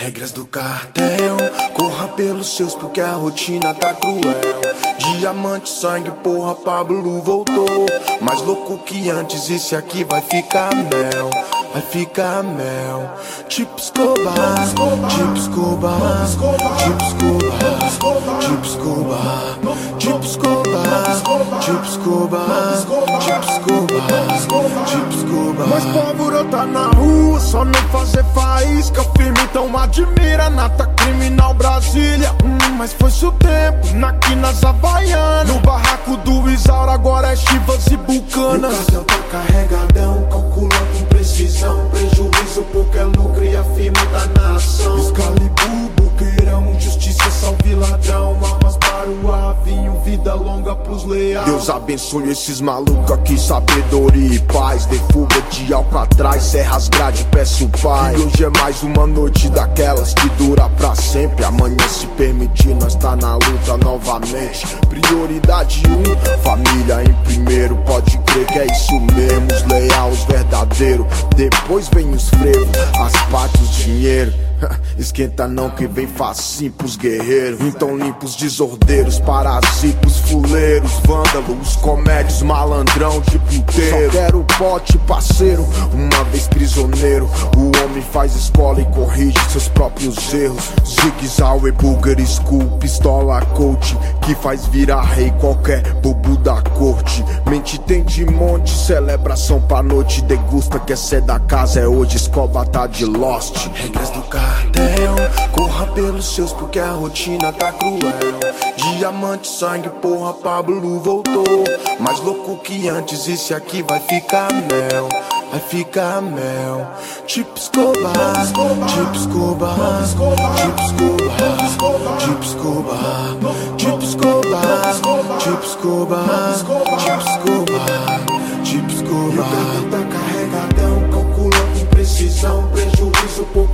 Regras do cartel, corra pelos seus porque a rotina tá cruel. Diamante, sangue, porra, Pablo voltou. Mais louco que antes, esse aqui vai ficar mel. Vai ficar mel. Tipo Escobar, tipo Escobar, tipo Escobar, tipo Escobar, tipo Escobar, tipo Escobar, tipo Escobar, tipo Escobar. Mas pólvora tá na rua, só não fazer faísca firme, então admira Nata criminal Brasília. Hum, mas foi seu tempo, naqui nas Havaianas. No barraco do Isaura, agora é Chivas e pros. Deus abençoe esses malucos aqui, sabedoria e paz. De fuga de Alcatraz, serras grade, peço pai. E hoje é mais uma noite daquelas que dura pra sempre. Amanhã, se permitir, nós tá na luta novamente. Prioridade um, família em primeiro. Pode crer que é isso mesmo, os leais, os verdadeiros. Depois vem os frevos, as partes, o dinheiro. Esquenta não que vem facinho pros guerreiros. Então limpa os desordeiros, parasitos, fuleiros Vândalos, comédios, malandrão de puteiro Só quero pote, parceiro, uma vez prisioneiro. O homem faz escola e corrige seus próprios erros. Zig Zauer, Bulgar School, pistola coach Que faz virar rei qualquer bobo da corte. Mente tem de monte, celebração pra noite. Degusta, quer ser da casa, é hoje, escoba tá de Lost. Regras do carro Corra pelos seus porque a rotina tá cruel. Diamante, sangue, porra, Pablo voltou. Mais louco que antes, esse aqui vai ficar mel. Vai ficar mel. Tipo Escobar, tipo Escobar Tipo Escobar, tipo Escobar Tipo Escobar, tipo Escobar Tipo Escobar, tipo Escobar. Tá carregadão, calcula com precisão Prejuízo porque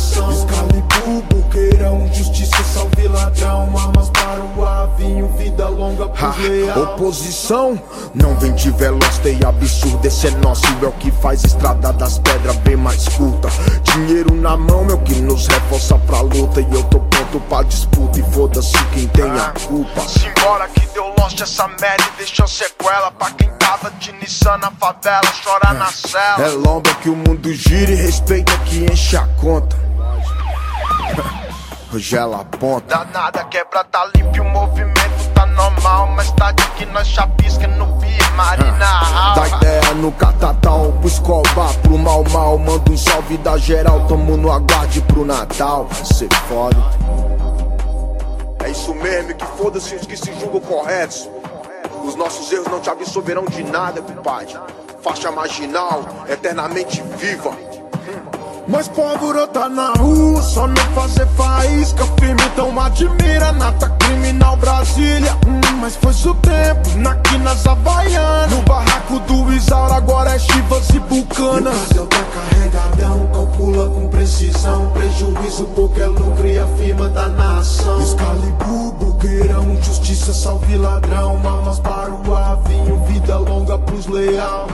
da nação Excalibur, buqueirão, justiça, salve ladrão Armas para o avinho, vida longa leais Oposição, não vem de veloz, tem absurdo Esse é nosso, é o que faz estrada das pedras bem mais curta. Dinheiro na mão é o que nos reforça pra luta E eu tô pronto pra disputa e foda-se quem tem a culpa. Simbora que deu lost essa merda e deixou sequela Pra quem tava de Nissan na favela, chora na cela. É lomba que o mundo gira e respeita que enche a conta Rogela a ponta. Danada quebra tá limpo o movimento tá normal Mas tá de que nós chapisca no Beer Marina. Dá ideia no catatal pro escobar, pro mal mal Manda um salve da geral, tamo no aguarde pro Natal. Cê foda É isso mesmo, que foda-se os que se julgam corretos. Os nossos erros não te absolverão de nada, compadre. Faixa marginal, eternamente viva mas pólvora tá na rua, só não fazer faísca firme, então admira Nata criminal Brasília. Hum, mas foi seu tempo, naqui nas Havaianas. No barraco do Isaura, agora é Chivas e Bucanas. O cartel tá carregadão, calcula com precisão. Prejuízo porque é lucro e a firma da nação. Excalibur, buqueirão, justiça, salve ladrão. Armas para o avinho, vida longa pros leal.